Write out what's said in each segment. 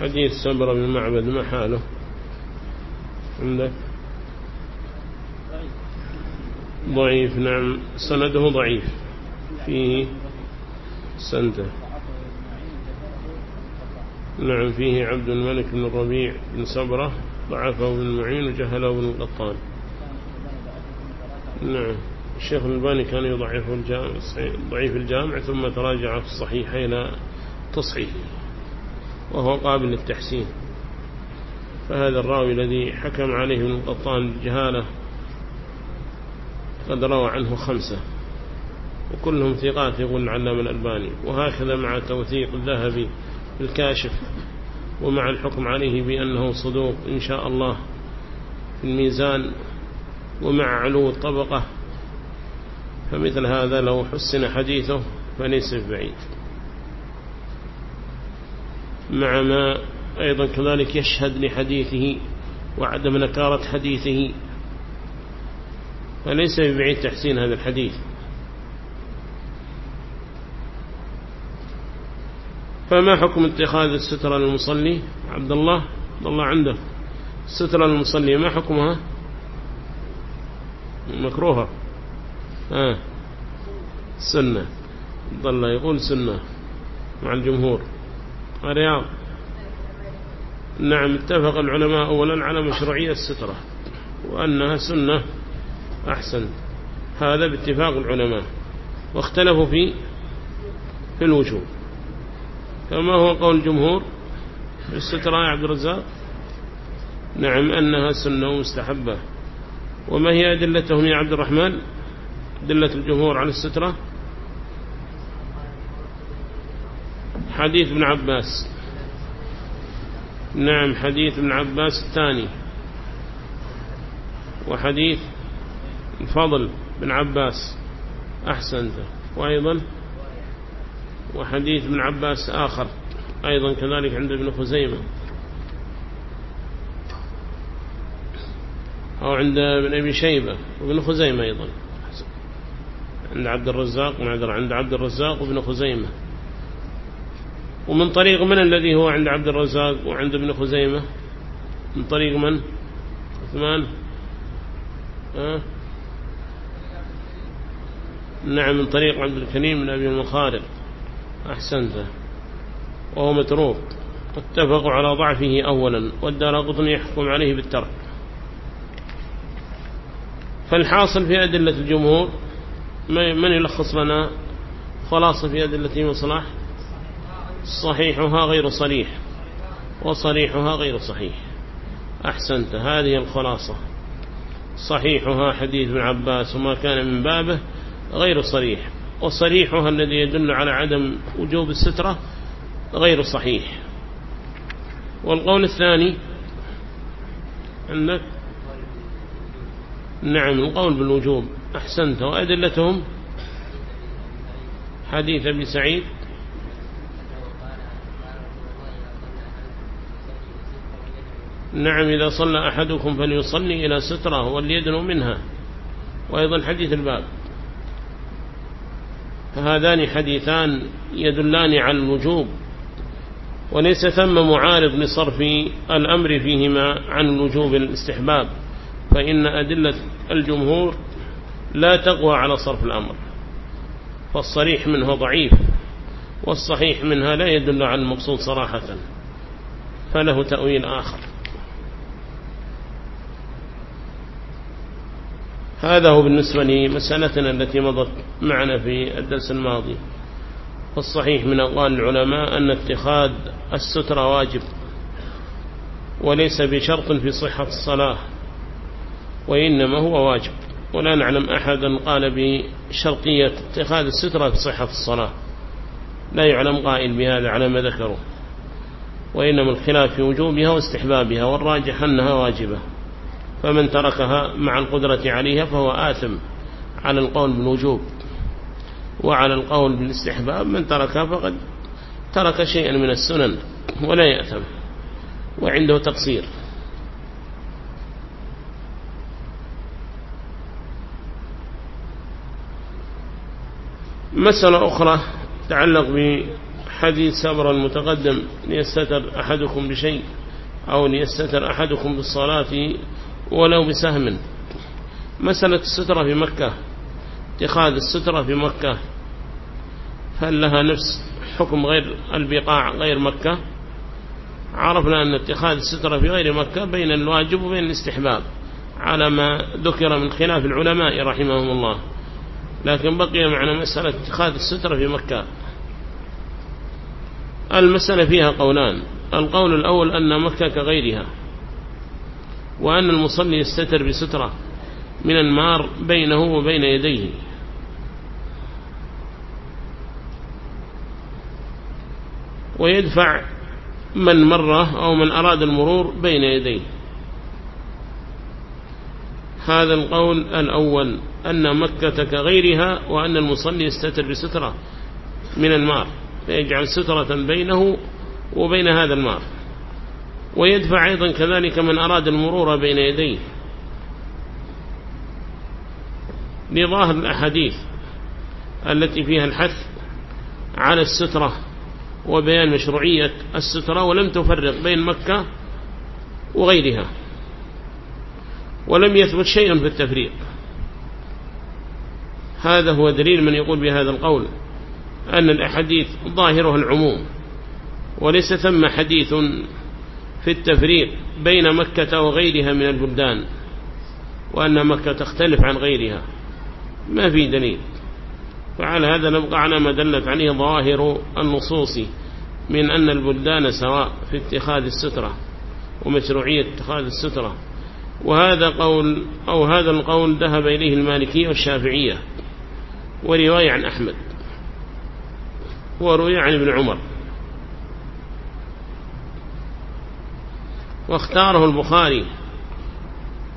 حديث سمرة بن معبد ما حاله؟ عندك؟ ضعيف نعم. سنده ضعيف. فيه سنده. نعم فيه عبد الملك بن الربيع بن سبرة ضعفه بن المعين وجهله بن القطان. نعم. الشيخ الباني كان يضعف الجامع ضعيف الجامع ثم تراجع في الصحيح إلى تصحيحه. وهو قابل للتحسين. فهذا الراوي الذي حكم عليه ابن القطان بالجهالة قد روى عنه خمسة وكلهم ثقات يقول العلام الألباني. وهكذا مع توثيق الذهبي الكاشف ومع الحكم عليه بأنه صدوق إن شاء الله في الميزان ومع علو الطبقة فمثل هذا لو حسن حديثه فليس بعيد. مع ما أيضا كذلك يشهد لحديثه وعدم نكارة حديثه. فليس ببعيد تحسين هذا الحديث. فما حكم اتخاذ السترة للمصلي؟ عبد الله عبد الله عنده السترة للمصلي. ما حكمها؟ مكروهة. آه. سنة. عبد الله يقول سنة مع الجمهور. الرياض نعم اتفق العلماء أولا على مشروعية السترة وأنها سنة أحسن. هذا باتفاق العلماء. واختلفوا في في الوجوب. فما هو قول الجمهور السترة يا عبد الرزاق. نعم أنها سنة مستحبة. وما هي أدلتهم يا عبد الرحمن؟ أدلة الجمهور على السترة. حديث ابن عباس. نعم حديث ابن عباس الثاني. وحديث الفضل بن عباس أحسنت وأيضا وحديث ابن عباس آخر. أيضا كذلك عند ابن خزيمة. أو عند ابن أبي شيبة. وابن خزيمة أيضا. عند عبد الرزاق عند عبد الرزاق وابن خزيمة. ومن طريق من الذي هو عند عبد الرزاق وعند ابن خزيمة؟ من طريق من؟ عثمان؟ أه؟ نعم من طريق عبد الكريم من أبي المخارق أحسنت. وهو متروك. اتفقوا على ضعفه أولا والدار قطن يحكم عليه بالترك. فالحاصل في أدلة الجمهور من يلخص لنا؟ خلاصة في أدلة وصلاح صحيحها غير صريح وصريحها غير صحيح. أحسنت هذه الخلاصة. صحيحها حديث ابن عباس وما كان من بابه غير صريح. وصريحها الذي يدل على عدم وجوب السترة غير صحيح. والقول الثاني عندك؟ نعم القول بالوجوب. أحسنت وأدلتهم حديث أبي سعيد نعم إذا صلى أحدكم فليصلي إلى سترة وليدنو منها. وأيضا حديث الباب. فهذان حديثان يدلان على الوجوب وليس ثم معارض لصرف الأمر فيهما عن الوجوب الاستحباب. فإن أدلة الجمهور لا تقوى على صرف الأمر. فالصريح منها ضعيف والصحيح منها لا يدل على المقصود صراحة. فله تأويل آخر. هذا هو بالنسبة لمسألتنا التي مضت معنا في الدرس الماضي. والصحيح من أقوال العلماء أن اتخاذ السترة واجب وليس بشرط في صحة الصلاة وإنما هو واجب. ولا نعلم أحدا قال بشرطية اتخاذ السترة في صحة الصلاة. لا يعلم قائل بهذا على ما ذكروا وإنما الخلاف في وجوبها واستحبابها والراجح أنها واجبة. فمن تركها مع القدرة عليها فهو آثم على القول بالوجوب وعلى القول بالاستحباب من تركها فقد ترك شيئا من السنن ولا يأثم وعنده تقصير. مسألة أخرى تعلق حديث سبر المتقدم ليستتر أحدكم بشيء أو ليستتر أحدكم بالصلاة ولو بسهم. مسألة السترة في مكة اتخاذ السترة في مكة هل لها نفس حكم غير البقاع غير مكة؟ عرفنا أن اتخاذ السترة في غير مكة بين الواجب وبين الاستحباب على ما ذكر من خلاف العلماء رحمهم الله. لكن بقي معنا مسألة اتخاذ السترة في مكة. المسألة فيها قولان. القول الأول أن مكة كغيرها. وأن المصلي يستتر بسترة من النار بينه وبين يديه. ويدفع من مره أو من أراد المرور بين يديه. هذا القول الأول أن مكة كغيرها وأن المصلي يستتر بسترة من المار فيجعل سترة بينه وبين هذا المار ويدفع أيضا كذلك من أراد المرور بين يديه. لظاهر الأحاديث التي فيها الحث على السترة وبيان مشروعية السترة ولم تفرق بين مكة وغيرها ولم يثبت شيء في التفريق. هذا هو دليل من يقول بهذا القول أن الأحاديث ظاهره العموم وليس ثم حديث في التفريق بين مكة وغيرها من البلدان وأن مكة تختلف عن غيرها. ما في دليل. فعلى هذا نبقى على ما دلت عليه ظاهر النصوص من أن البلدان سواء في اتخاذ السترة ومشروعية اتخاذ السترة. وهذا قول أو هذا القول ذهب إليه المالكية والشافعية ورواية عن أحمد وروي عن ابن عمر. واختاره البخاري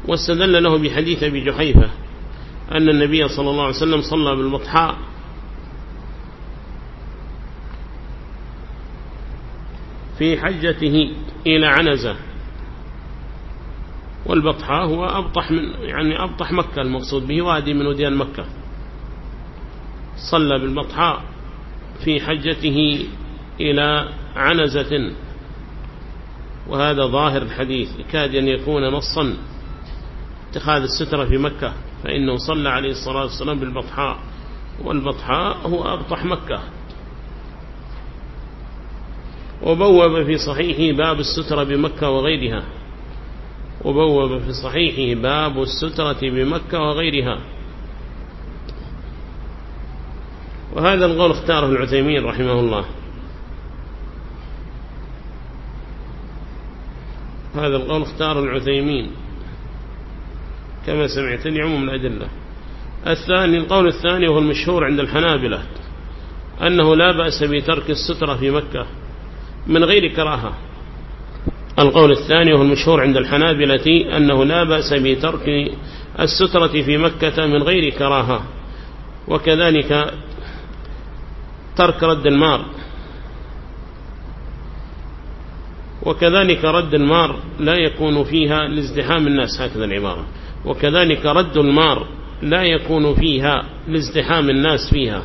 واستدل له بحديث أبي جحيفة أن النبي صلى الله عليه وسلم صلى بالبطحاء في حجته إلى عنزة. والبطحاء هو أبطح من يعني أبطح مكة المقصود به وادي من وديان مكة. صلى بالبطحاء في حجته إلى عنزة. وهذا ظاهر الحديث كاد أن يكون نصا اتخاذ السترة في مكة فإنه صلى عليه الصلاة والسلام بالبطحاء والبطحاء هو أبطح مكة. وبوب في صحيحه باب السترة بمكة وغيرها. وبوب في صحيحه باب السترة بمكة وغيرها. وهذا القول اختاره العثيمين رحمه الله. هذا القول اختاره العثيمين. كما سمعت لعموم الأدلة. الثاني القول الثاني وهو المشهور عند الحنابلة أنه لا بأس بترك السترة في مكة من غير كراهة. القول الثاني وهو المشهور عند الحنابلة أنه لا بأس بترك السترة في مكة من غير كراهة. وكذلك ترك رد المار. وكذلك رد المار لا يكون فيها لازدحام الناس هكذا العبارة. وكذلك رد المار لا يكون فيها لازدحام الناس فيها.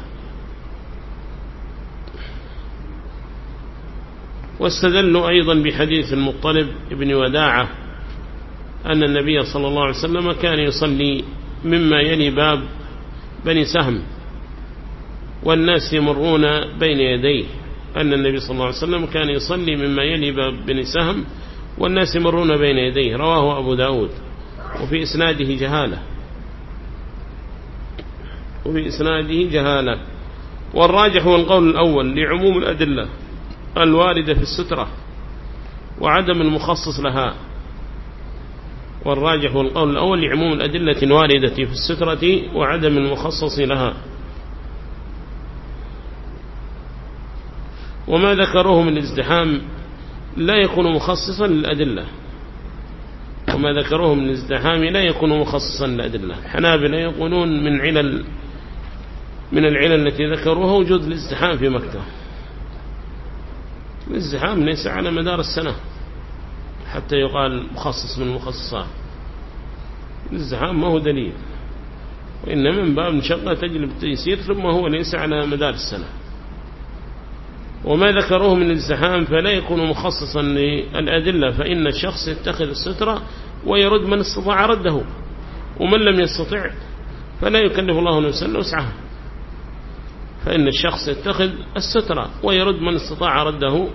واستدلوا أيضا بحديث المطلب ابن وداعة أن النبي صلى الله عليه وسلم كان يصلي مما يلي باب بني سهم والناس يمرون بين يديه. أن النبي صلى الله عليه وسلم كان يصلي مما يلي باب بني سهم والناس يمرون بين يديه رواه أبو داود. وفي إسناده جهالة. وفي إسناده جهالة. والراجح هو القول الأول لعموم الأدلة الواردة في السترة وعدم المخصص لها. والراجح هو القول الأول لعموم الأدلة الواردة في السترة وعدم المخصص لها. وما ذكروه من الازدحام لا يكون مخصصا للأدلة. وما ذكروه من الازدحام لا يكون مخصصا للأدلة. الحنابلة يقولون من علل من العلل التي ذكروها وجود الازدحام في مكة. الازدحام ليس على مدار السنة حتى يقال مخصص من المخصصات الازدحام ما هو دليل وإنما من باب مشقة تجلب التيسير ثم هو ليس على مدار السنة. وما ذكروه من الزحام فلا يكون مخصصا للأدلة فإن الشخص يتخذ السترة ويرد من استطاع رده ومن لم يستطع فلا يكلف الله نفسا وسعها. فإن الشخص يتخذ السترة ويرد من استطاع رده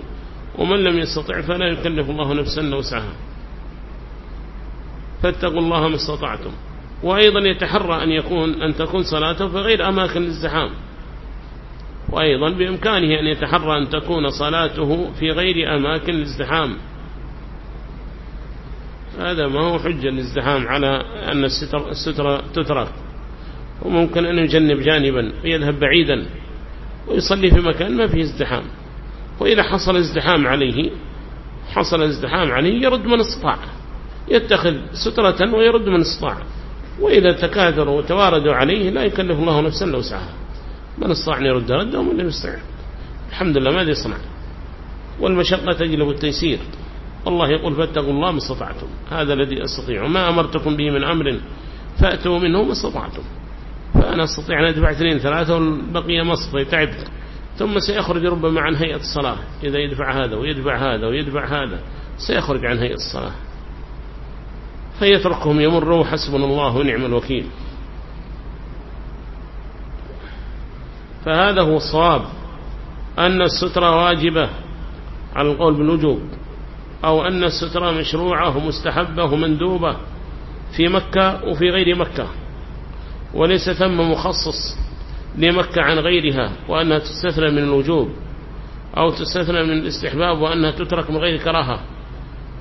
ومن لم يستطع فلا يكلف الله نفسا وسعها. فاتقوا الله ما استطعتم. وأيضا يتحرى أن يكون أن تكون صلاته في غير أماكن الزحام وأيضا بإمكانه أن يتحرى أن تكون صلاته في غير أماكن الازدحام. هذا ما هو حجة الازدحام على أن السترة تترك وممكن أن يجنب جانبا ويذهب بعيدا ويصلي في مكان ما فيه ازدحام. وإذا حصل ازدحام عليه حصل ازدحام عليه يرد من استطاع. يتخذ سترة ويرد من استطاع. وإذا تكاثروا وتواردوا عليه لا يكلف الله نفسا لو سعها. من استطاع أن يرد رده ومن لم يستطع الحمد لله ماذا يصنع والمشقة تجلب التيسير. الله يقول فاتقوا الله ما استطعتم. هذا الذي أستطيع. وما أمرتكم به من أمر فأتوا منه ما استطعتم. فأنا أستطيع أن أدفع اثنين ثلاثة والبقية مصفى تعبت ثم سيخرج ربما عن هيئة الصلاة. إذا يدفع هذا ويدفع هذا ويدفع هذا سيخرج عن هيئة الصلاة. فيتركهم يمروا حسبنا الله ونعم الوكيل. فهذا هو الصواب أن السترة واجبة على القول بالوجوب أو أن السترة مشروعة ومستحبة ومندوبة في مكة وفي غير مكة وليس ثم مخصص لمكة عن غيرها وأنها تستثنى من الوجوب أو تستثنى من الاستحباب وأنها تترك من غير كراهة.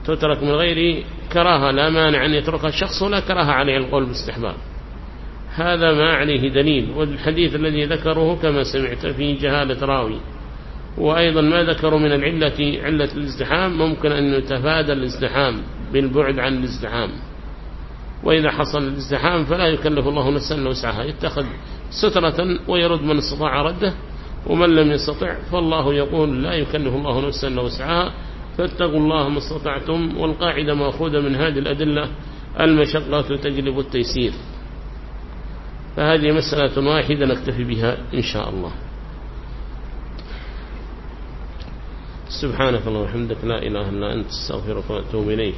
تترك من غير كراهة لا مانع أن يتركها الشخص ولا كراهة عليه القول بالاستحباب. هذا ما عليه دليل والحديث الذي ذكره كما سمعت فيه جهالة راوي. وأيضا ما ذكروا من العلة علة الازدحام ممكن أن يتفادى الازدحام بالبعد عن الازدحام. وإذا حصل الازدحام فلا يكلف الله نفسا وسعها. يتخذ سترة ويرد من استطاع رده ومن لم يستطع فالله يقول لا يكلف الله نفسا وسعها. فاتقوا الله ما استطعتم والقاعدة مأخوذة من هذه الأدلة المشقة تجلب التيسير. فهذه مسألة واحدة نكتفي بها إن شاء الله. سبحانك اللهم وبحمدك لا إله إلا أنت أستغفرك وأتوب إليك.